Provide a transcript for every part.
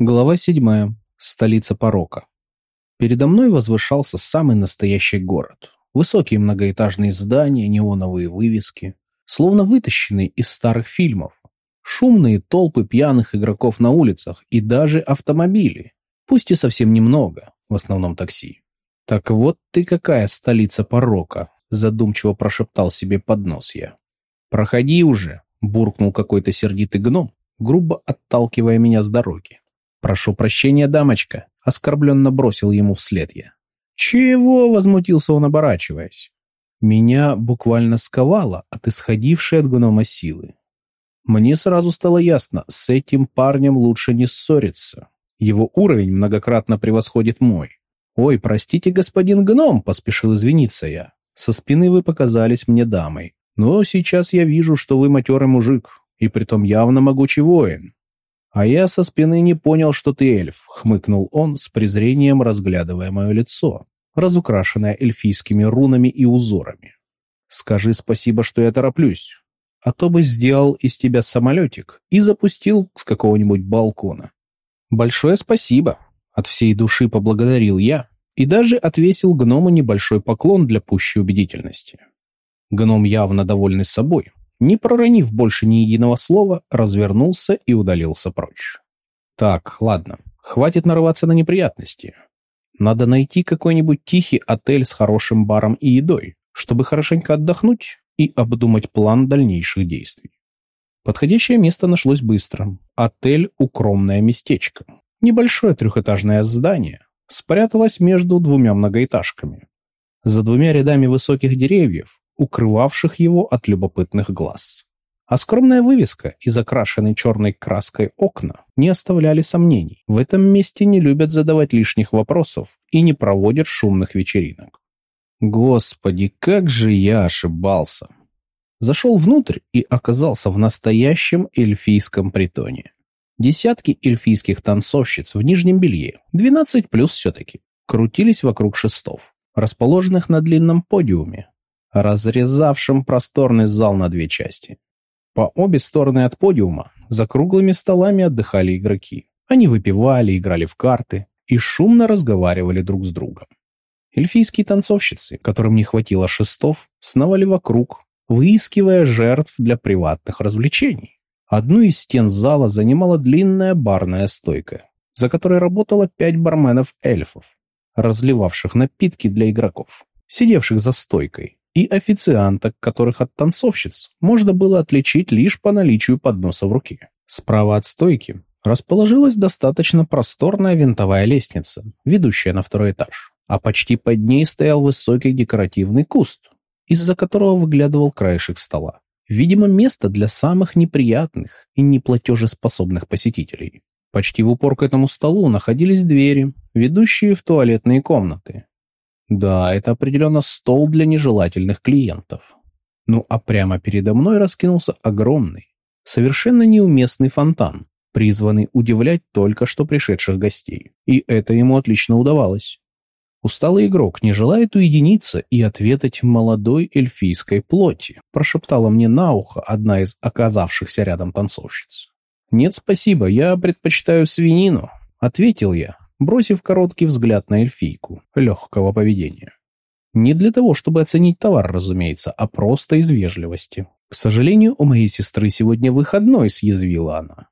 Глава 7. Столица порока. Передо мной возвышался самый настоящий город. Высокие многоэтажные здания, неоновые вывески, словно вытащенные из старых фильмов. Шумные толпы пьяных игроков на улицах и даже автомобили. Пусть и совсем немного, в основном такси. «Так вот ты какая столица порока», задумчиво прошептал себе под нос я. «Проходи уже», буркнул какой-то сердитый гном, грубо отталкивая меня с дороги. «Прошу прощения, дамочка», — оскорбленно бросил ему вслед я. «Чего?» — возмутился он, оборачиваясь. Меня буквально сковало от исходившей от гнома силы. Мне сразу стало ясно, с этим парнем лучше не ссориться. Его уровень многократно превосходит мой. «Ой, простите, господин гном», — поспешил извиниться я. «Со спины вы показались мне дамой. Но сейчас я вижу, что вы матерый мужик, и притом явно могучий воин. «А я со спины не понял, что ты эльф», — хмыкнул он с презрением, разглядывая мое лицо, разукрашенное эльфийскими рунами и узорами. «Скажи спасибо, что я тороплюсь, а то бы сделал из тебя самолетик и запустил с какого-нибудь балкона». «Большое спасибо», — от всей души поблагодарил я и даже отвесил гному небольшой поклон для пущей убедительности. Гном явно довольный собой, не проронив больше ни единого слова, развернулся и удалился прочь. Так, ладно, хватит нарываться на неприятности. Надо найти какой-нибудь тихий отель с хорошим баром и едой, чтобы хорошенько отдохнуть и обдумать план дальнейших действий. Подходящее место нашлось быстро. Отель «Укромное местечко». Небольшое трехэтажное здание спряталось между двумя многоэтажками. За двумя рядами высоких деревьев укрывавших его от любопытных глаз. А скромная вывеска и закрашенные черной краской окна не оставляли сомнений. В этом месте не любят задавать лишних вопросов и не проводят шумных вечеринок. Господи, как же я ошибался! Зашел внутрь и оказался в настоящем эльфийском притоне. Десятки эльфийских танцовщиц в нижнем белье, 12 плюс все-таки, крутились вокруг шестов, расположенных на длинном подиуме, разрезавшим просторный зал на две части. По обе стороны от подиума за круглыми столами отдыхали игроки. Они выпивали, играли в карты и шумно разговаривали друг с другом. Эльфийские танцовщицы, которым не хватило шестов, сновали вокруг, выискивая жертв для приватных развлечений. Одну из стен зала занимала длинная барная стойка, за которой работало пять барменов-эльфов, разливавших напитки для игроков, сидевших за стойкой и официанток, которых от танцовщиц можно было отличить лишь по наличию подноса в руке. Справа от стойки расположилась достаточно просторная винтовая лестница, ведущая на второй этаж, а почти под ней стоял высокий декоративный куст, из-за которого выглядывал краешек стола. Видимо, место для самых неприятных и неплатежеспособных посетителей. Почти в упор к этому столу находились двери, ведущие в туалетные комнаты, да, это определенно стол для нежелательных клиентов. Ну а прямо передо мной раскинулся огромный, совершенно неуместный фонтан, призванный удивлять только что пришедших гостей. И это ему отлично удавалось. Усталый игрок не желает уединиться и ответить молодой эльфийской плоти, прошептала мне на ухо одна из оказавшихся рядом танцовщиц. «Нет, спасибо, я предпочитаю свинину», — ответил я, бросив короткий взгляд на эльфийку легкого поведения. Не для того, чтобы оценить товар, разумеется, а просто из вежливости. К сожалению, у моей сестры сегодня выходной, съязвила она.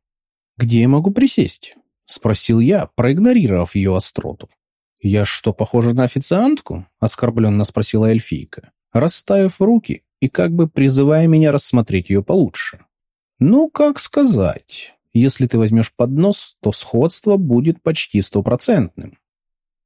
«Где я могу присесть?» — спросил я, проигнорировав ее остроту. «Я что, похожа на официантку?» — оскорбленно спросила эльфийка, расставив руки и как бы призывая меня рассмотреть ее получше. «Ну, как сказать...» Если ты возьмешь поднос, то сходство будет почти стопроцентным.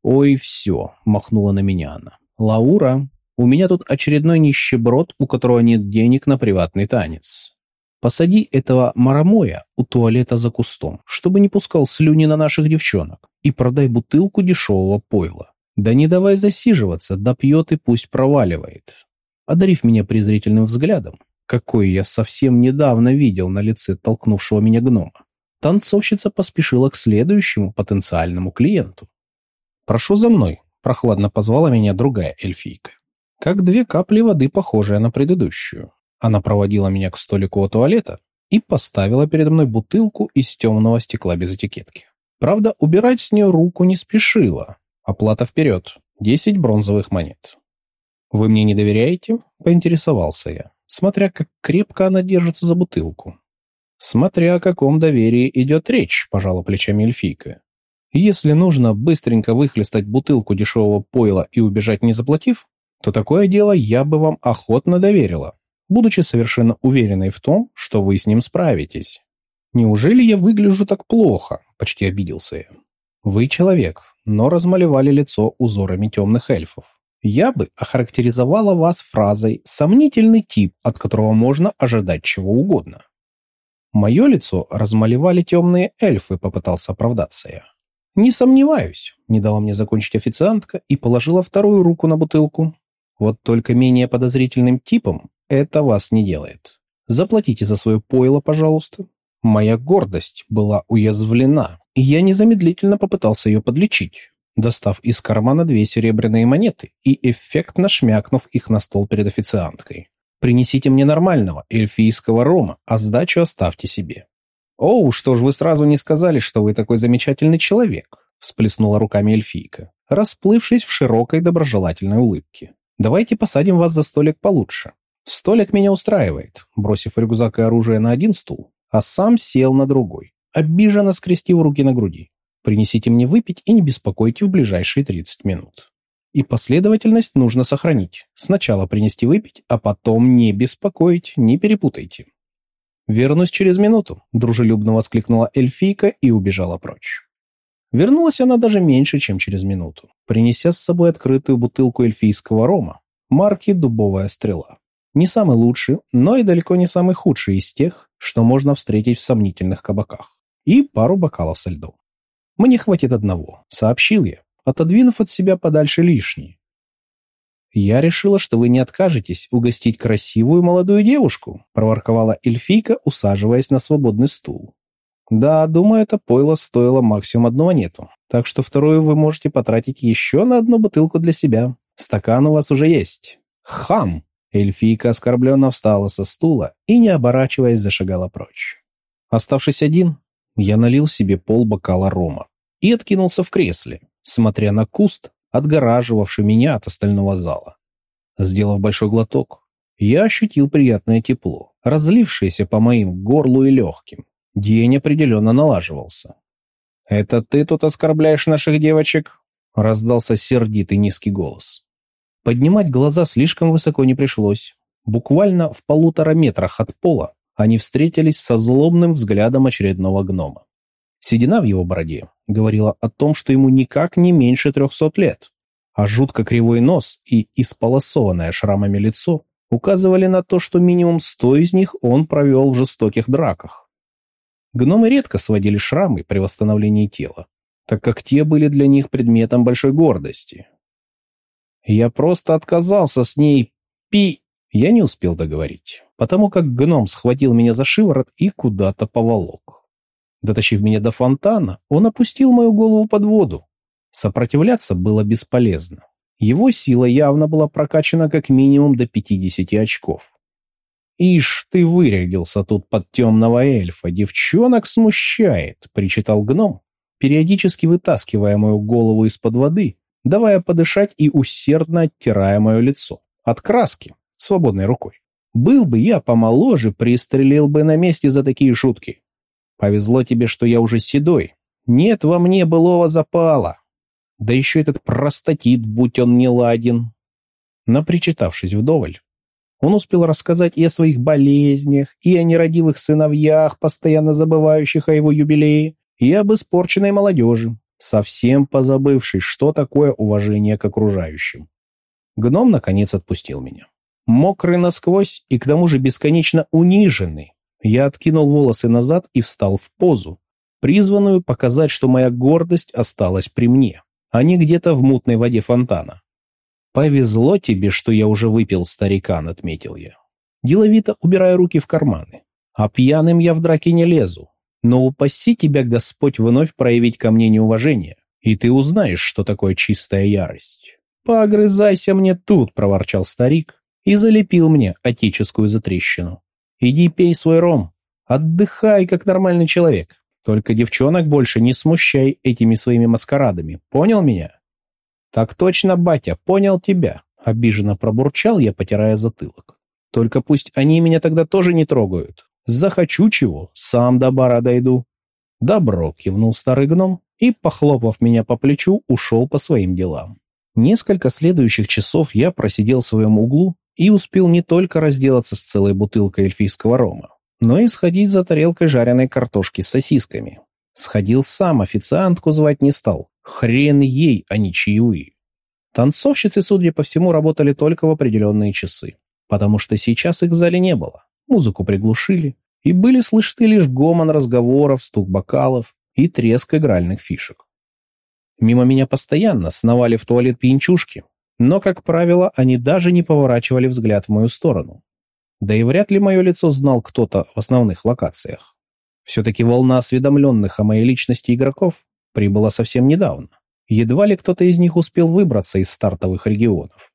«Ой, все», — махнула на меня она. «Лаура, у меня тут очередной нищеброд, у которого нет денег на приватный танец. Посади этого марамоя у туалета за кустом, чтобы не пускал слюни на наших девчонок, и продай бутылку дешевого пойла. Да не давай засиживаться, да пьет и пусть проваливает». Одарив меня презрительным взглядом, какой я совсем недавно видел на лице толкнувшего меня гнома, танцовщица поспешила к следующему потенциальному клиенту. «Прошу за мной», — прохладно позвала меня другая эльфийка. Как две капли воды, похожая на предыдущую. Она проводила меня к столику у туалета и поставила передо мной бутылку из темного стекла без этикетки. Правда, убирать с нее руку не спешила. Оплата вперед. Десять бронзовых монет. «Вы мне не доверяете?» — поинтересовался я, смотря как крепко она держится за бутылку. «Смотря о каком доверии идет речь», — пожала плечами эльфийка. «Если нужно быстренько выхлестать бутылку дешевого пойла и убежать не заплатив, то такое дело я бы вам охотно доверила, будучи совершенно уверенной в том, что вы с ним справитесь. Неужели я выгляжу так плохо?» — почти обиделся я. «Вы человек, но размалевали лицо узорами темных эльфов. Я бы охарактеризовала вас фразой «сомнительный тип, от которого можно ожидать чего угодно». Мое лицо размалевали темные эльфы, попытался оправдаться я. Не сомневаюсь, не дала мне закончить официантка и положила вторую руку на бутылку. Вот только менее подозрительным типом это вас не делает. Заплатите за свое пойло, пожалуйста. Моя гордость была уязвлена, и я незамедлительно попытался ее подлечить, достав из кармана две серебряные монеты и эффектно шмякнув их на стол перед официанткой. Принесите мне нормального эльфийского рома, а сдачу оставьте себе. Оу, что ж вы сразу не сказали, что вы такой замечательный человек, всплеснула руками эльфийка, расплывшись в широкой доброжелательной улыбке. Давайте посадим вас за столик получше. Столик меня устраивает, бросив рюкзак и оружие на один стул, а сам сел на другой, обиженно скрестив руки на груди. Принесите мне выпить и не беспокойте в ближайшие 30 минут. И последовательность нужно сохранить. Сначала принести выпить, а потом не беспокоить, не перепутайте. «Вернусь через минуту», — дружелюбно воскликнула эльфийка и убежала прочь. Вернулась она даже меньше, чем через минуту, принеся с собой открытую бутылку эльфийского рома, марки «Дубовая стрела». Не самый лучший, но и далеко не самый худший из тех, что можно встретить в сомнительных кабаках. И пару бокалов со льдом. «Мне хватит одного», — сообщил я, отодвинув от себя подальше лишний. «Я решила, что вы не откажетесь угостить красивую молодую девушку», проворковала эльфийка, усаживаясь на свободный стул. «Да, думаю, это пойло стоило максимум одну монету, так что вторую вы можете потратить еще на одну бутылку для себя. Стакан у вас уже есть». «Хам!» Эльфийка оскорбленно встала со стула и, не оборачиваясь, зашагала прочь. Оставшись один, я налил себе пол бокала рома и откинулся в кресле, смотря на куст, отгораживавший меня от остального зала. Сделав большой глоток, я ощутил приятное тепло, разлившееся по моим горлу и легким. День определенно налаживался. «Это ты тут оскорбляешь наших девочек?» — раздался сердитый низкий голос. Поднимать глаза слишком высоко не пришлось. Буквально в полутора метрах от пола они встретились со злобным взглядом очередного гнома. Седина в его бороде говорила о том, что ему никак не меньше трехсот лет, а жутко кривой нос и исполосованное шрамами лицо указывали на то, что минимум сто из них он провел в жестоких драках. Гномы редко сводили шрамы при восстановлении тела, так как те были для них предметом большой гордости. Я просто отказался с ней пи... Я не успел договорить, потому как гном схватил меня за шиворот и куда-то поволок. Дотащив меня до фонтана, он опустил мою голову под воду. Сопротивляться было бесполезно. Его сила явно была прокачана как минимум до 50 очков. «Ишь, ты вырядился тут под темного эльфа, девчонок смущает», — причитал гном, периодически вытаскивая мою голову из-под воды, давая подышать и усердно оттирая мое лицо. От краски, свободной рукой. Был бы я помоложе, пристрелил бы на месте за такие шутки. Повезло тебе, что я уже седой. Нет во мне былого запала. Да еще этот простатит, будь он не ладен. Напричитавшись вдоволь, он успел рассказать и о своих болезнях, и о нерадивых сыновьях, постоянно забывающих о его юбилее, и об испорченной молодежи, совсем позабывшей, что такое уважение к окружающим. Гном, наконец, отпустил меня. Мокрый насквозь и к тому же бесконечно униженный, я откинул волосы назад и встал в позу, призванную показать, что моя гордость осталась при мне, а не где-то в мутной воде фонтана. «Повезло тебе, что я уже выпил, старикан», — отметил я. Деловито убирая руки в карманы. «А пьяным я в драке не лезу. Но упаси тебя, Господь, вновь проявить ко мне неуважение, и ты узнаешь, что такое чистая ярость». «Погрызайся мне тут», — проворчал старик и залепил мне отеческую затрещину. Иди пей свой ром. Отдыхай, как нормальный человек. Только девчонок больше не смущай этими своими маскарадами. Понял меня? Так точно, батя, понял тебя. Обиженно пробурчал я, потирая затылок. Только пусть они меня тогда тоже не трогают. Захочу чего, сам до бара дойду. Добро, кивнул старый гном и, похлопав меня по плечу, ушел по своим делам. Несколько следующих часов я просидел в своем углу и успел не только разделаться с целой бутылкой эльфийского рома, но и сходить за тарелкой жареной картошки с сосисками. Сходил сам, официантку звать не стал. Хрен ей, а не чаевые. Танцовщицы, судя по всему, работали только в определенные часы, потому что сейчас их в зале не было. Музыку приглушили, и были слышны лишь гомон разговоров, стук бокалов и треск игральных фишек. Мимо меня постоянно сновали в туалет пьянчушки, но, как правило, они даже не поворачивали взгляд в мою сторону. Да и вряд ли мое лицо знал кто-то в основных локациях. Все-таки волна осведомленных о моей личности игроков прибыла совсем недавно. Едва ли кто-то из них успел выбраться из стартовых регионов.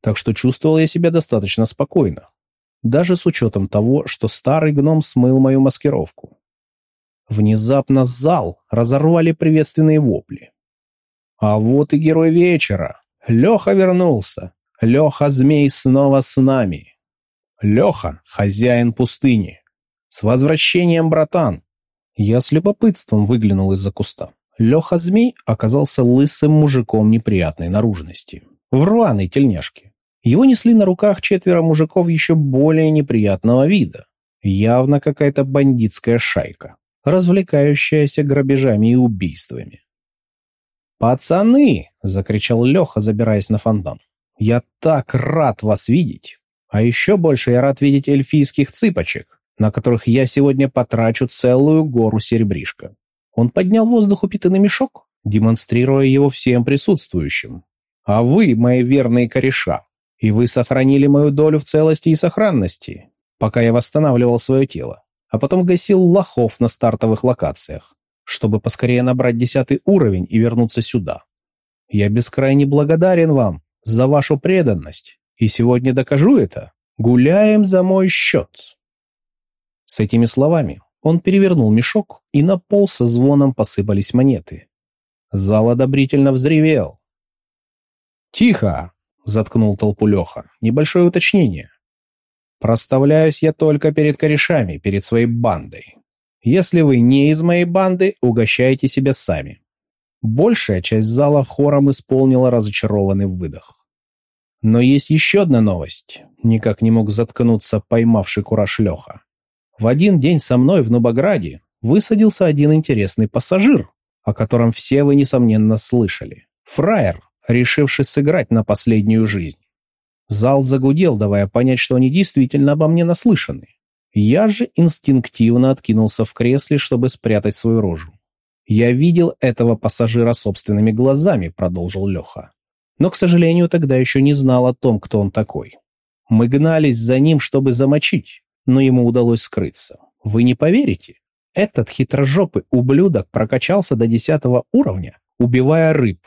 Так что чувствовал я себя достаточно спокойно, даже с учетом того, что старый гном смыл мою маскировку. Внезапно зал разорвали приветственные вопли. А вот и герой вечера. Леха вернулся. Леха-змей снова с нами. Леха — хозяин пустыни. С возвращением, братан! Я с любопытством выглянул из-за куста. Леха-змей оказался лысым мужиком неприятной наружности. В рваной тельняшке. Его несли на руках четверо мужиков еще более неприятного вида. Явно какая-то бандитская шайка, развлекающаяся грабежами и убийствами. «Пацаны!» — закричал Леха, забираясь на фонтан. «Я так рад вас видеть! А еще больше я рад видеть эльфийских цыпочек, на которых я сегодня потрачу целую гору серебришка. Он поднял в воздух упитанный мешок, демонстрируя его всем присутствующим. «А вы, мои верные кореша, и вы сохранили мою долю в целости и сохранности, пока я восстанавливал свое тело, а потом гасил лохов на стартовых локациях, чтобы поскорее набрать десятый уровень и вернуться сюда. Я бескрайне благодарен вам за вашу преданность, и сегодня докажу это. Гуляем за мой счет». С этими словами он перевернул мешок, и на пол со звоном посыпались монеты. Зал одобрительно взревел. «Тихо!» — заткнул толпу Леха. «Небольшое уточнение. Проставляюсь я только перед корешами, перед своей бандой. Если вы не из моей банды, угощайте себя сами». Большая часть зала хором исполнила разочарованный выдох. Но есть еще одна новость. Никак не мог заткнуться поймавший кураж Леха. В один день со мной в Нобограде высадился один интересный пассажир, о котором все вы, несомненно, слышали. Фраер, решивший сыграть на последнюю жизнь. Зал загудел, давая понять, что они действительно обо мне наслышаны. Я же инстинктивно откинулся в кресле, чтобы спрятать свою рожу. «Я видел этого пассажира собственными глазами», — продолжил Леха. Но, к сожалению, тогда еще не знал о том, кто он такой. Мы гнались за ним, чтобы замочить, но ему удалось скрыться. Вы не поверите? Этот хитрожопый ублюдок прокачался до десятого уровня, убивая рыб.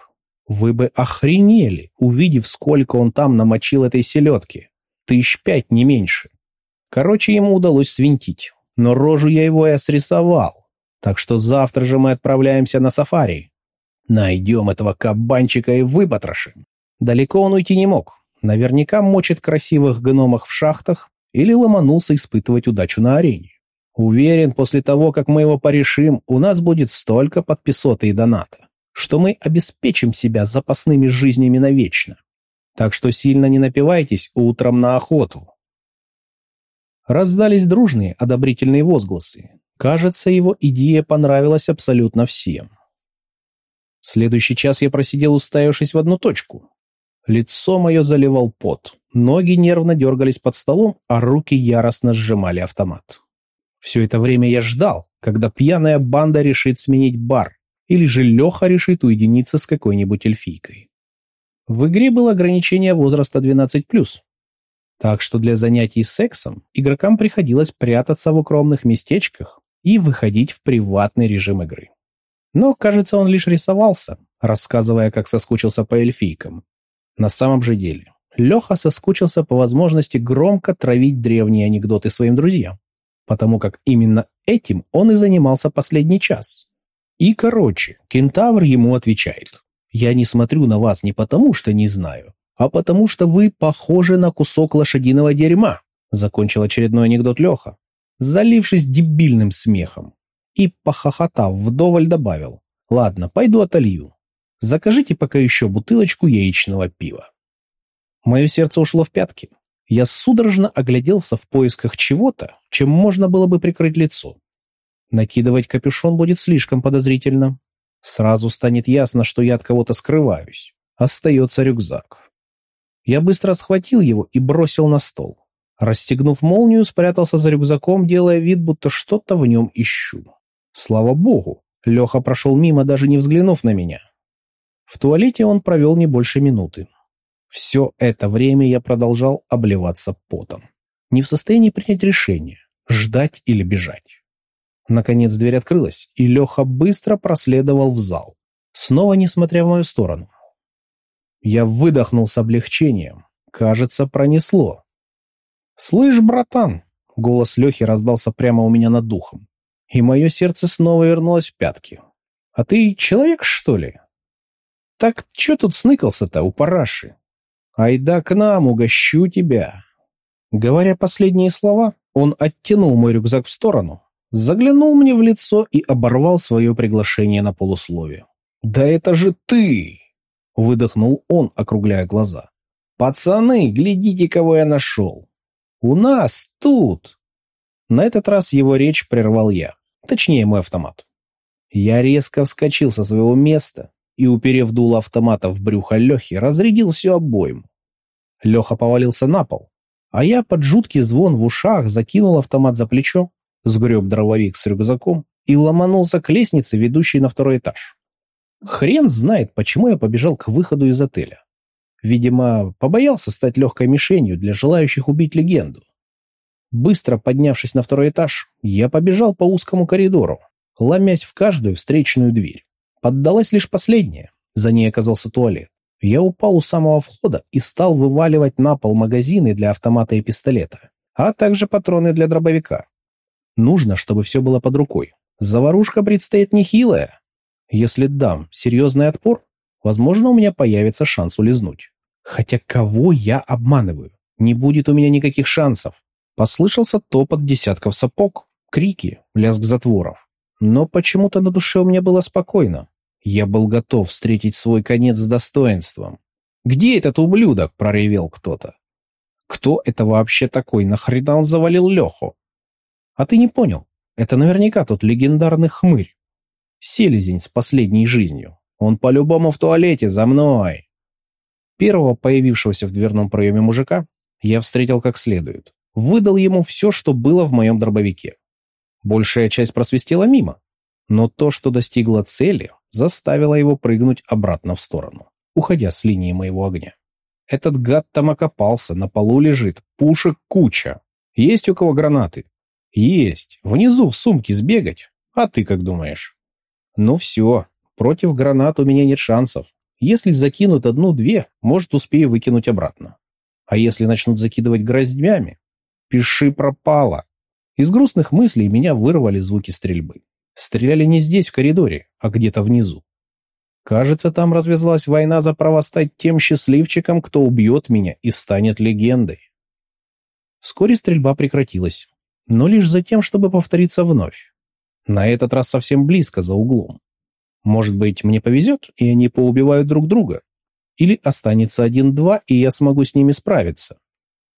Вы бы охренели, увидев, сколько он там намочил этой селедки. Тысяч пять, не меньше. Короче, ему удалось свинтить. Но рожу я его и срисовал. Так что завтра же мы отправляемся на сафари. Найдем этого кабанчика и выпотрошим. Далеко он уйти не мог. Наверняка мочит красивых гномах в шахтах или ломанулся испытывать удачу на арене. Уверен, после того, как мы его порешим, у нас будет столько подписота и доната, что мы обеспечим себя запасными жизнями навечно. Так что сильно не напивайтесь утром на охоту. Раздались дружные одобрительные возгласы. Кажется, его идея понравилась абсолютно всем. В следующий час я просидел, уставившись в одну точку. Лицо мое заливал пот. Ноги нервно дергались под столом, а руки яростно сжимали автомат. Все это время я ждал, когда пьяная банда решит сменить бар, или же Леха решит уединиться с какой-нибудь эльфийкой. В игре было ограничение возраста 12+, так что для занятий сексом игрокам приходилось прятаться в укромных местечках и выходить в приватный режим игры. Но, кажется, он лишь рисовался, рассказывая, как соскучился по эльфийкам. На самом же деле, Леха соскучился по возможности громко травить древние анекдоты своим друзьям. потому как именно этим он и занимался последний час. И, короче, кентавр ему отвечает. «Я не смотрю на вас не потому, что не знаю, а потому что вы похожи на кусок лошадиного дерьма», закончил очередной анекдот Леха, залившись дебильным смехом. И, похохотав, вдоволь добавил. «Ладно, пойду отолью. Закажите пока еще бутылочку яичного пива». Мое сердце ушло в пятки. Я судорожно огляделся в поисках чего-то, чем можно было бы прикрыть лицо. Накидывать капюшон будет слишком подозрительно. Сразу станет ясно, что я от кого-то скрываюсь. Остается рюкзак. Я быстро схватил его и бросил на стол. Расстегнув молнию, спрятался за рюкзаком, делая вид, будто что-то в нем ищу. Слава богу, Леха прошел мимо, даже не взглянув на меня. В туалете он провел не больше минуты. Все это время я продолжал обливаться потом. Не в состоянии принять решение, ждать или бежать. Наконец дверь открылась, и Леха быстро проследовал в зал, снова не смотря в мою сторону. Я выдохнул с облегчением. Кажется, пронесло. «Слышь, братан!» — голос Лехи раздался прямо у меня над духом, и мое сердце снова вернулось в пятки. «А ты человек, что ли?» «Так чё тут сныкался-то у параши?» «Айда к нам, угощу тебя!» Говоря последние слова, он оттянул мой рюкзак в сторону, заглянул мне в лицо и оборвал свое приглашение на полусловие. «Да это же ты!» — выдохнул он, округляя глаза. «Пацаны, глядите, кого я нашел! У нас тут!» На этот раз его речь прервал я, точнее мой автомат. Я резко вскочил со своего места и, уперев дуло автомата в брюхо Лехи, разрядил всю обойму. Леха повалился на пол, а я под жуткий звон в ушах закинул автомат за плечо, сгреб дробовик с рюкзаком и ломанулся к лестнице, ведущей на второй этаж. Хрен знает, почему я побежал к выходу из отеля. Видимо, побоялся стать легкой мишенью для желающих убить легенду. Быстро поднявшись на второй этаж, я побежал по узкому коридору, ломясь в каждую встречную дверь. Поддалась лишь последняя. За ней оказался туалет. Я упал у самого входа и стал вываливать на пол магазины для автомата и пистолета, а также патроны для дробовика. Нужно, чтобы все было под рукой. Заварушка предстоит нехилая. Если дам серьезный отпор, возможно, у меня появится шанс улизнуть. Хотя кого я обманываю? Не будет у меня никаких шансов. Послышался топот десятков сапог, крики, лязг затворов. Но почему-то на душе у меня было спокойно. Я был готов встретить свой конец с достоинством. «Где этот ублюдок?» — проревел кто-то. «Кто это вообще такой? Нахрена он завалил Леху?» «А ты не понял. Это наверняка тот легендарный хмырь. Селезень с последней жизнью. Он по-любому в туалете, за мной!» Первого появившегося в дверном проеме мужика я встретил как следует. Выдал ему все, что было в моем дробовике. Большая часть просвистела мимо, но то, что достигло цели, заставило его прыгнуть обратно в сторону, уходя с линии моего огня. Этот гад там окопался, на полу лежит, пушек куча. Есть у кого гранаты? Есть. Внизу в сумке сбегать. А ты как думаешь? Ну все, против гранат у меня нет шансов. Если закинут одну-две, может, успею выкинуть обратно. А если начнут закидывать гроздьями? Пиши пропало. Из грустных мыслей меня вырвали звуки стрельбы. Стреляли не здесь, в коридоре, а где-то внизу. Кажется, там развязалась война за право стать тем счастливчиком, кто убьет меня и станет легендой. Вскоре стрельба прекратилась, но лишь за тем, чтобы повториться вновь. На этот раз совсем близко, за углом. Может быть, мне повезет, и они поубивают друг друга? Или останется один-два, и я смогу с ними справиться?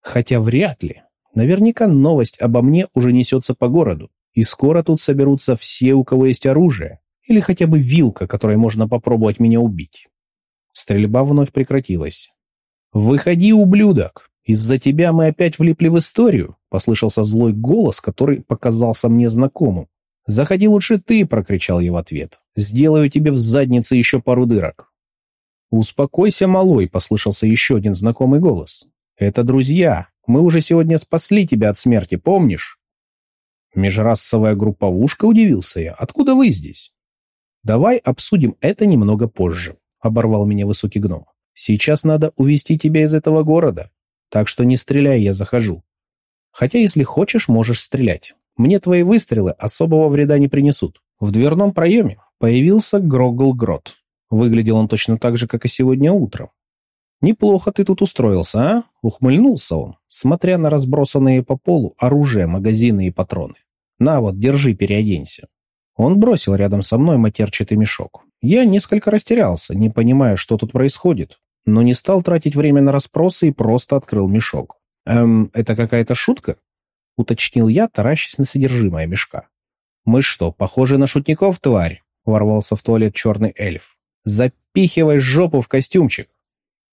Хотя вряд ли. Наверняка новость обо мне уже несется по городу и скоро тут соберутся все, у кого есть оружие, или хотя бы вилка, которой можно попробовать меня убить. Стрельба вновь прекратилась. «Выходи, ублюдок! Из-за тебя мы опять влипли в историю!» Послышался злой голос, который показался мне знакомым. «Заходи лучше ты!» — прокричал я в ответ. «Сделаю тебе в заднице еще пару дырок!» «Успокойся, малой!» — послышался еще один знакомый голос. «Это друзья! Мы уже сегодня спасли тебя от смерти, помнишь?» Межрасовая групповушка, удивился я. Откуда вы здесь? Давай обсудим это немного позже, оборвал меня высокий гном. Сейчас надо увести тебя из этого города. Так что не стреляй, я захожу. Хотя, если хочешь, можешь стрелять. Мне твои выстрелы особого вреда не принесут. В дверном проеме появился Грогл-Грот. Выглядел он точно так же, как и сегодня утром. «Неплохо ты тут устроился, а?» — ухмыльнулся он, смотря на разбросанные по полу оружие, магазины и патроны. «На вот, держи, переоденься». Он бросил рядом со мной матерчатый мешок. Я несколько растерялся, не понимая, что тут происходит, но не стал тратить время на расспросы и просто открыл мешок. «Эм, это какая-то шутка?» — уточнил я, таращась на содержимое мешка. «Мы что, похожи на шутников, тварь?» — ворвался в туалет черный эльф. «Запихивай жопу в костюмчик!»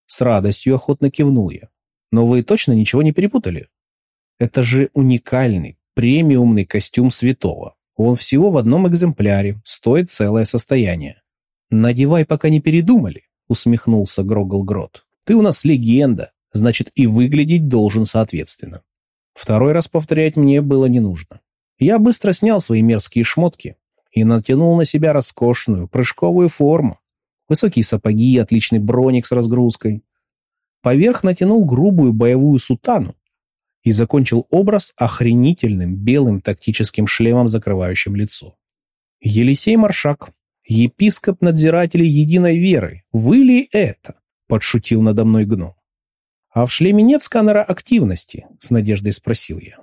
С радостью охотно кивнул я. «Но вы точно ничего не перепутали? Это же уникальный, премиумный костюм святого. Он всего в одном экземпляре, стоит целое состояние». «Надевай, пока не передумали», — усмехнулся Грогл Грот. «Ты у нас легенда, значит, и выглядеть должен соответственно». Второй раз повторять мне было не нужно. Я быстро снял свои мерзкие шмотки и натянул на себя роскошную прыжковую форму. Высокие сапоги, отличный броник с разгрузкой. Поверх натянул грубую боевую сутану и закончил образ охренительным белым тактическим шлемом, закрывающим лицо. Елисей Маршак, епископ надзирателей единой веры, вы ли это? Подшутил надо мной гном. «А в шлеме нет сканера активности?» — с надеждой спросил я.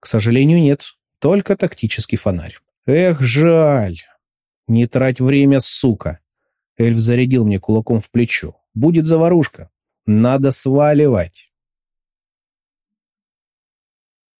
«К сожалению, нет. Только тактический фонарь». «Эх, жаль!» «Не трать время, сука!» Эльф зарядил мне кулаком в плечо. «Будет заварушка. Надо сваливать!»